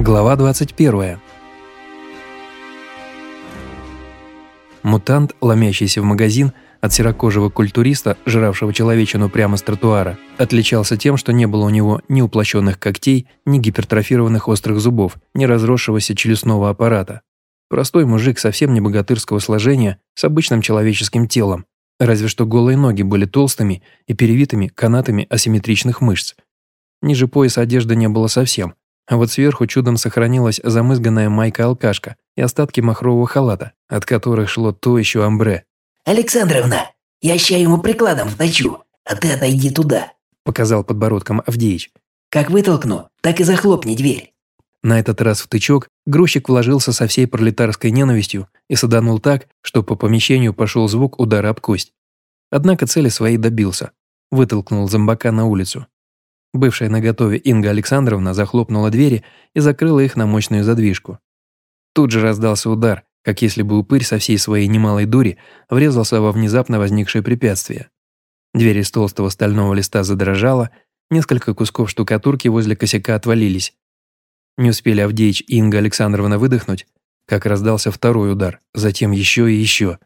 Глава 21. Мутант, ломящийся в магазин от серокожего культуриста, жравшего человечину прямо с тротуара, отличался тем, что не было у него ни уплощенных когтей, ни гипертрофированных острых зубов, ни разросшегося челюстного аппарата. Простой мужик совсем не богатырского сложения с обычным человеческим телом, разве что голые ноги были толстыми и перевитыми канатами асимметричных мышц. Ниже пояса одежды не было совсем, а вот сверху чудом сохранилась замызганная майка-алкашка и остатки махрового халата, от которых шло то еще амбре. «Александровна, я ща ему прикладом вточу, а ты отойди туда», показал подбородком Авдеич. «Как вытолкну, так и захлопни дверь». На этот раз в тычок грузчик вложился со всей пролетарской ненавистью и саданул так, что по помещению пошел звук удара об кость. Однако цели своей добился. Вытолкнул зомбака на улицу. Бывшая наготове Инга Александровна захлопнула двери и закрыла их на мощную задвижку. Тут же раздался удар, как если бы упырь со всей своей немалой дури врезался во внезапно возникшее препятствие. Дверь из толстого стального листа задрожала, несколько кусков штукатурки возле косяка отвалились. Не успели Авдеич и Инга Александровна выдохнуть, как раздался второй удар, затем еще и еще.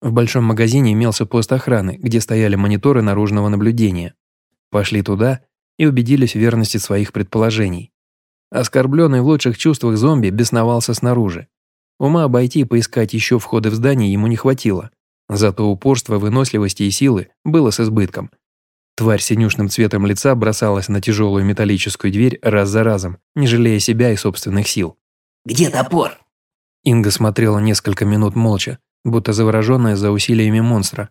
В большом магазине имелся пост охраны, где стояли мониторы наружного наблюдения. Пошли туда и убедились в верности своих предположений. Оскорбленный в лучших чувствах зомби бесновался снаружи. Ума обойти и поискать еще входы в здание ему не хватило. Зато упорство, выносливости и силы было с избытком. Тварь синюшным цветом лица бросалась на тяжелую металлическую дверь раз за разом, не жалея себя и собственных сил. «Где топор?» Инга смотрела несколько минут молча, будто завороженная за усилиями монстра.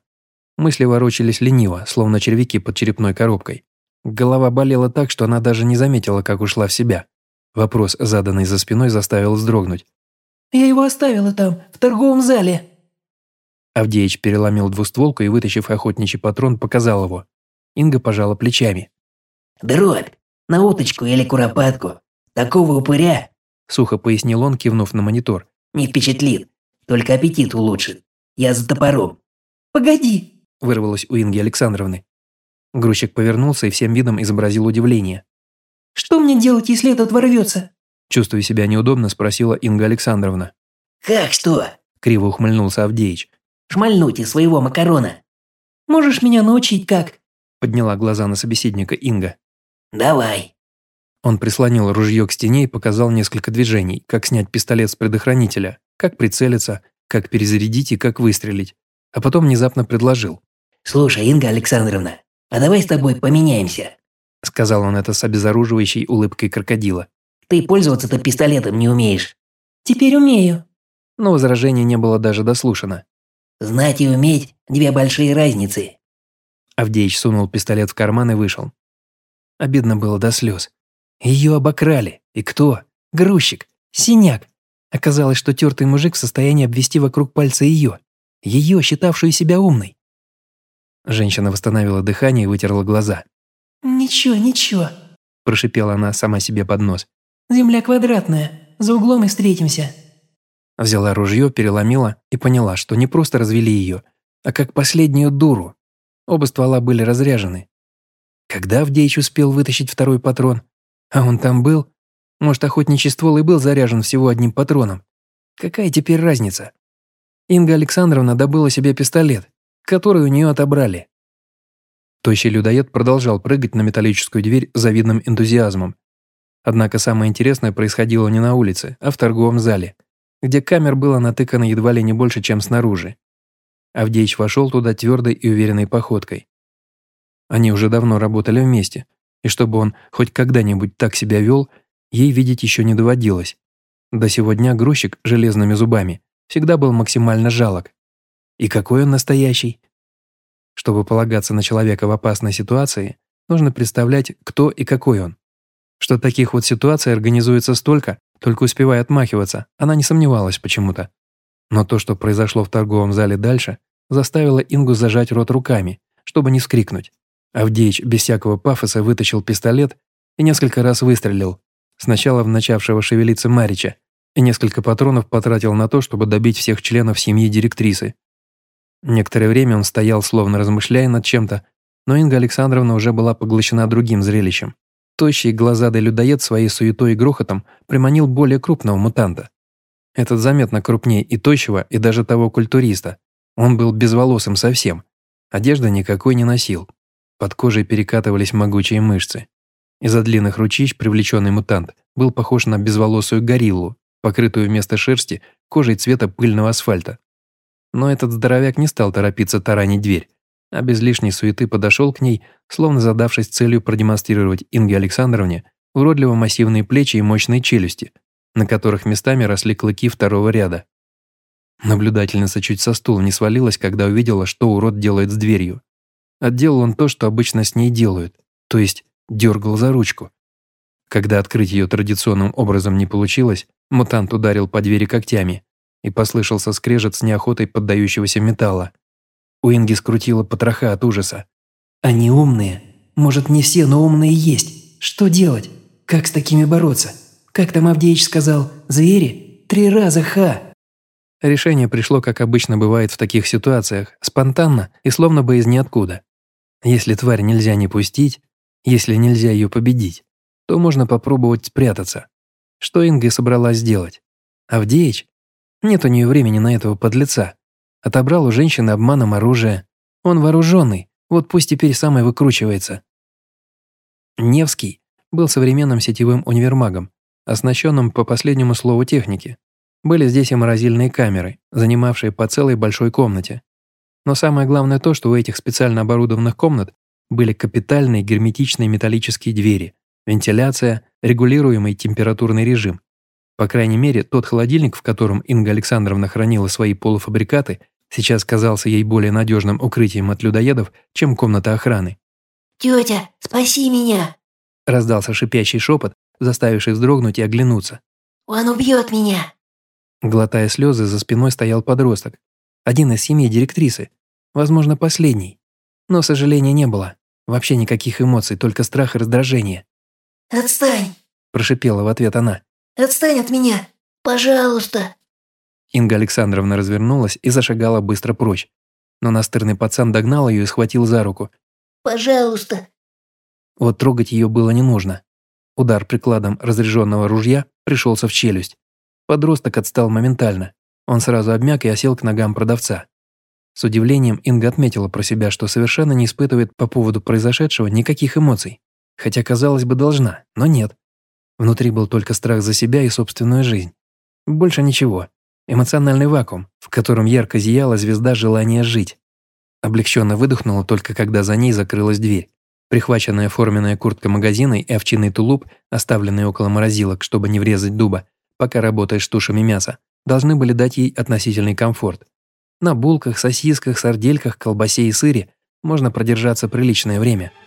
Мысли ворочались лениво, словно червяки под черепной коробкой. Голова болела так, что она даже не заметила, как ушла в себя. Вопрос, заданный за спиной, заставил вздрогнуть. «Я его оставила там, в торговом зале». Авдеич переломил двустволку и, вытащив охотничий патрон, показал его. Инга пожала плечами. «Дробь, на уточку или куропатку. Такого упыря», – сухо пояснил он, кивнув на монитор. «Не впечатлит, только аппетит улучшит. Я за топором». «Погоди», – вырвалось у Инги Александровны. Грузчик повернулся и всем видом изобразил удивление. «Что мне делать, если этот ворвется?» Чувствуя себя неудобно, спросила Инга Александровна. «Как что?» – криво ухмыльнулся Авдеич. «Шмальнуть из своего макарона». «Можешь меня научить как?» – подняла глаза на собеседника Инга. «Давай». Он прислонил ружье к стене и показал несколько движений, как снять пистолет с предохранителя, как прицелиться, как перезарядить и как выстрелить. А потом внезапно предложил. «Слушай, Инга Александровна, а давай с тобой поменяемся», – сказал он это с обезоруживающей улыбкой крокодила. «Ты пользоваться-то пистолетом не умеешь». «Теперь умею». Но возражение не было даже дослушано. «Знать и уметь – две большие разницы». Авдеич сунул пистолет в карман и вышел. Обидно было до слез. Ее обокрали. И кто? Грузчик. Синяк. Оказалось, что тертый мужик в состоянии обвести вокруг пальца ее. Ее, считавшую себя умной. Женщина восстановила дыхание и вытерла глаза. «Ничего, ничего», – прошипела она сама себе под нос. «Земля квадратная, за углом и встретимся». Взяла ружье, переломила и поняла, что не просто развели ее, а как последнюю дуру. Оба ствола были разряжены. Когда Авдеич успел вытащить второй патрон? А он там был? Может, охотничий ствол и был заряжен всего одним патроном? Какая теперь разница? Инга Александровна добыла себе пистолет, который у нее отобрали. Тощий людоед продолжал прыгать на металлическую дверь с завидным энтузиазмом. Однако самое интересное происходило не на улице, а в торговом зале, где камер было натыкано едва ли не больше, чем снаружи. Авдеич вошел туда твердой и уверенной походкой. Они уже давно работали вместе, и чтобы он хоть когда-нибудь так себя вел, ей видеть еще не доводилось. До сего дня грузчик железными зубами всегда был максимально жалок, и какой он настоящий? Чтобы полагаться на человека в опасной ситуации, нужно представлять, кто и какой он. Что таких вот ситуаций организуется столько, только успевая отмахиваться, она не сомневалась почему-то. Но то, что произошло в торговом зале дальше, заставило Ингу зажать рот руками, чтобы не вскрикнуть. Авдеич без всякого пафоса вытащил пистолет и несколько раз выстрелил, сначала в начавшего шевелиться Марича, и несколько патронов потратил на то, чтобы добить всех членов семьи директрисы, Некоторое время он стоял, словно размышляя над чем-то, но Инга Александровна уже была поглощена другим зрелищем. Тощий глазадый людоед своей суетой и грохотом приманил более крупного мутанта. Этот заметно крупнее и тощего, и даже того культуриста. Он был безволосым совсем. Одежды никакой не носил. Под кожей перекатывались могучие мышцы. Из-за длинных ручищ привлеченный мутант был похож на безволосую гориллу, покрытую вместо шерсти кожей цвета пыльного асфальта. Но этот здоровяк не стал торопиться таранить дверь, а без лишней суеты подошел к ней, словно задавшись целью продемонстрировать Инге Александровне уродливо массивные плечи и мощные челюсти, на которых местами росли клыки второго ряда. Наблюдательница чуть со стула не свалилась, когда увидела, что урод делает с дверью. Отделал он то, что обычно с ней делают, то есть дергал за ручку. Когда открыть ее традиционным образом не получилось, мутант ударил по двери когтями, и послышался скрежет с неохотой поддающегося металла. У Инги скрутила потроха от ужаса. Они умные. Может, не все, но умные есть. Что делать? Как с такими бороться? Как там Авдеич сказал, звери? Три раза ха. Решение пришло, как обычно бывает в таких ситуациях, спонтанно и словно бы из ниоткуда. Если тварь нельзя не пустить, если нельзя ее победить, то можно попробовать спрятаться. Что Инга собралась сделать? Авдеич? Нет у нее времени на этого подлеца. Отобрал у женщины обманом оружие. Он вооруженный, вот пусть теперь сам и выкручивается. Невский был современным сетевым универмагом, оснащенным по последнему слову техники. Были здесь и морозильные камеры, занимавшие по целой большой комнате. Но самое главное то, что у этих специально оборудованных комнат были капитальные герметичные металлические двери, вентиляция, регулируемый температурный режим. По крайней мере, тот холодильник, в котором Инга Александровна хранила свои полуфабрикаты, сейчас казался ей более надежным укрытием от людоедов, чем комната охраны. «Тетя, спаси меня!» Раздался шипящий шепот, заставивший вздрогнуть и оглянуться. «Он убьет меня!» Глотая слезы, за спиной стоял подросток. Один из семьи директрисы. Возможно, последний. Но сожаления не было. Вообще никаких эмоций, только страх и раздражение. «Отстань!» – прошипела в ответ она. «Отстань от меня! Пожалуйста!» Инга Александровна развернулась и зашагала быстро прочь. Но настырный пацан догнал ее и схватил за руку. «Пожалуйста!» Вот трогать ее было не нужно. Удар прикладом разряженного ружья пришелся в челюсть. Подросток отстал моментально. Он сразу обмяк и осел к ногам продавца. С удивлением Инга отметила про себя, что совершенно не испытывает по поводу произошедшего никаких эмоций. Хотя, казалось бы, должна, но нет. Внутри был только страх за себя и собственную жизнь. Больше ничего. Эмоциональный вакуум, в котором ярко зияла звезда желания жить. Облегченно выдохнула только когда за ней закрылась дверь. Прихваченная форменная куртка магазина и овчинный тулуп, оставленный около морозилок, чтобы не врезать дуба, пока работаешь тушами мяса, должны были дать ей относительный комфорт. На булках, сосисках, сардельках, колбасе и сыре можно продержаться приличное время –